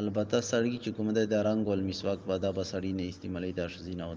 البتہ سړی چې کوم دی د رنګ مسواک بادہ دا به سړی نه استعمالوي دا ښځینه او